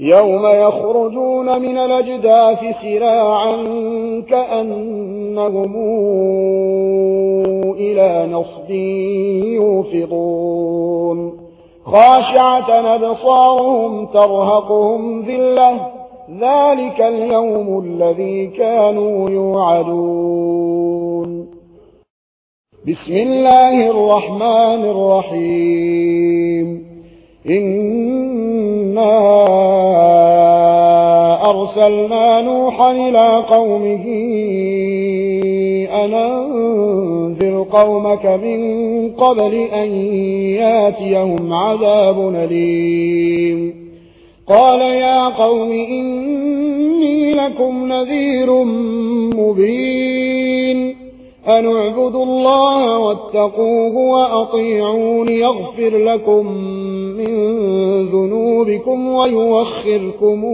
يوم يخرجون من الْأَجْدَاثِ سراعا كأنهم إلى نُصُبٍ يوفضون خاشعة أَبْصَارُهُمْ ترهقهم ذلة ذلك اليوم الذي كانوا يوعدون بسم الله الرحمن الرحيم إِنَّا أرسلنا نوحا إلى قومه أن أنذر قومك من قبل أن ياتيهم عذاب نليم قال يا قوم إني لكم نذير مبين. أن اعبدوا الله واتقوه وأطيعون يغفر لكم من ذنوبكم ويوخركم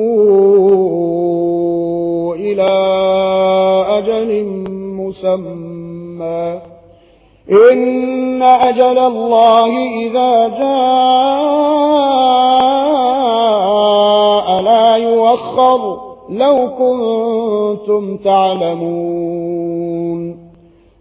إلى أجل مسمى إن أجل الله إذا جاء لا يوخر لو كنتم تعلمون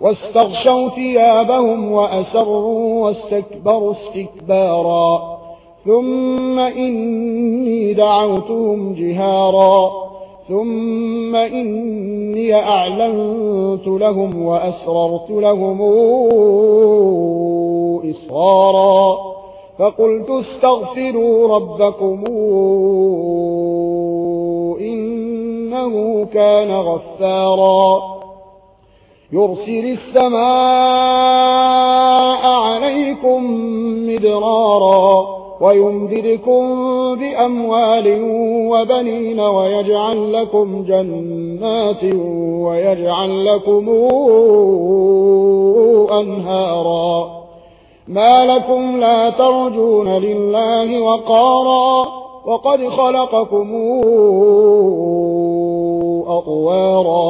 واستغشوا ثيابهم وأسروا واستكبروا استكبارا. ثم إني دعوتهم جهارا. ثم إني أعلنت لهم وأسررت لهم إصرارا فقلت استغفروا ربكم إنه كان غفارا. يرسل السماء عليكم مدرارا ويمدركم بأموال وبنين ويجعل لكم جنات ويجعل لكم أنهارا ما لكم لا ترجون لله وقارا وقد خلقكم أطوارا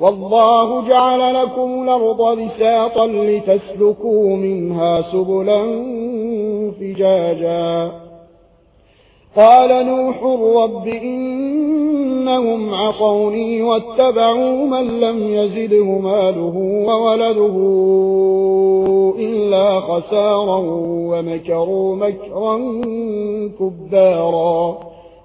والله جعل لكم الأرض بساطا لتسلكوا منها سبلا فجاجا. قال نوح رب إنهم عطوني واتبعوا من لم يزده ماله وولده إلا خسارا ومكروا مكرا كبارا.